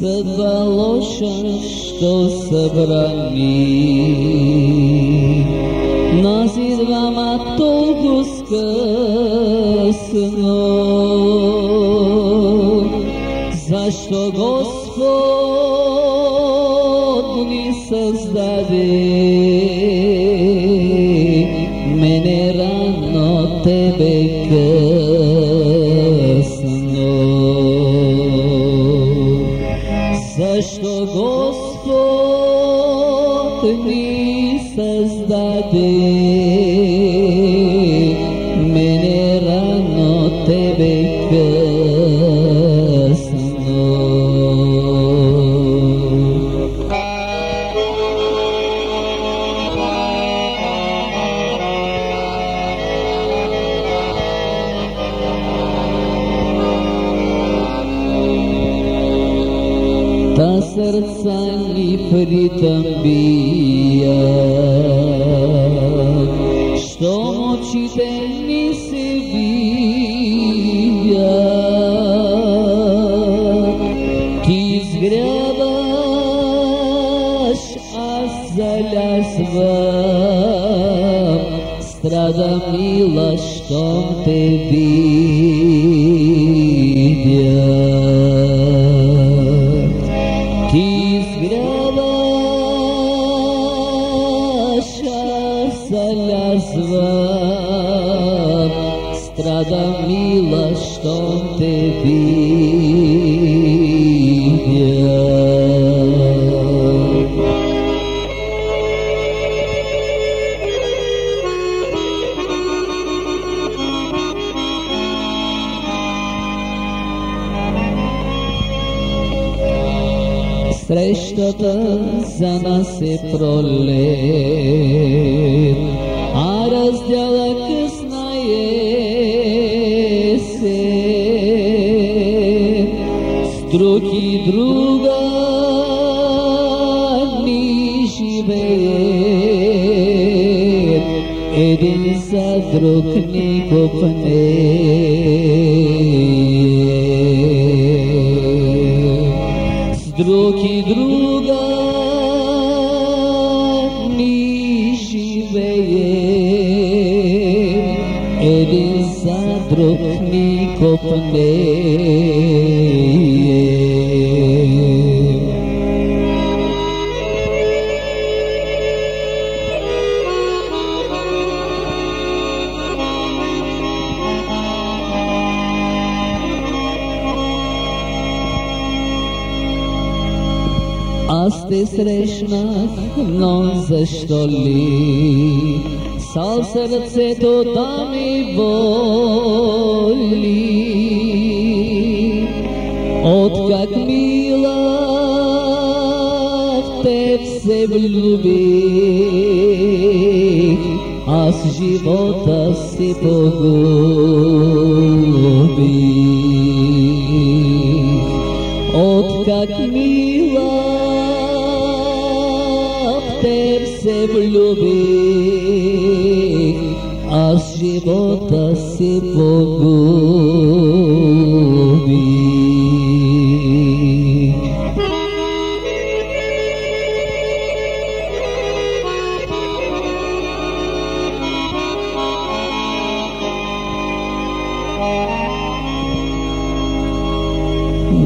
Сказалося, что собрали, Нас і двама того за что Господь не създаде Zašto Gospod mi sazdade, mene rano tebe Та сърца ни Što ритъм te щом очите ни се видят. Ти изгряваш, Strada mila što te щом cel strada stradam Срещата за нас е пролет, а раздяла късна се. С друг и друга ни живеем, един за друг ни. drugi druga ni živeje, edin za drug ni kopneje. Те срещнах, но защо ли? Сал сърцето да ми боли Откак мила в теб се влюбих Аз живота си погубих as de gimotas se fogou.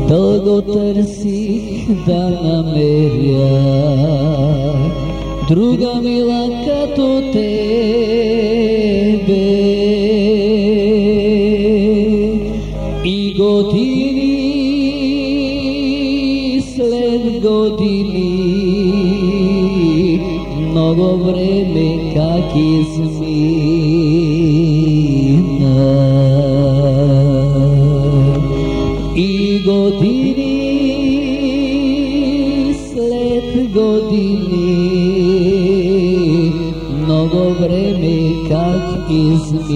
Дълго търсих да намеря друга мила като тебе. И години след години много време как измина. Години много време как измина.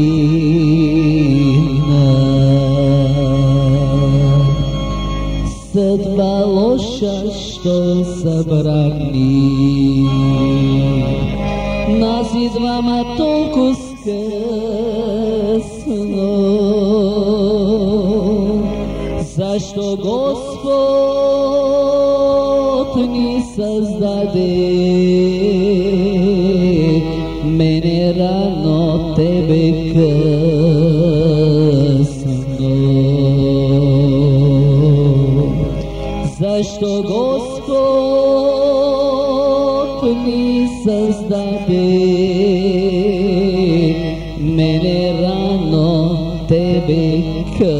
Съдба лоша, що събрани нас и двама толкова скъсно. Защо Господ सजदा दे मेरा नौते बिक संगो زشت و گسکوت نیست دبی من رانو تبی که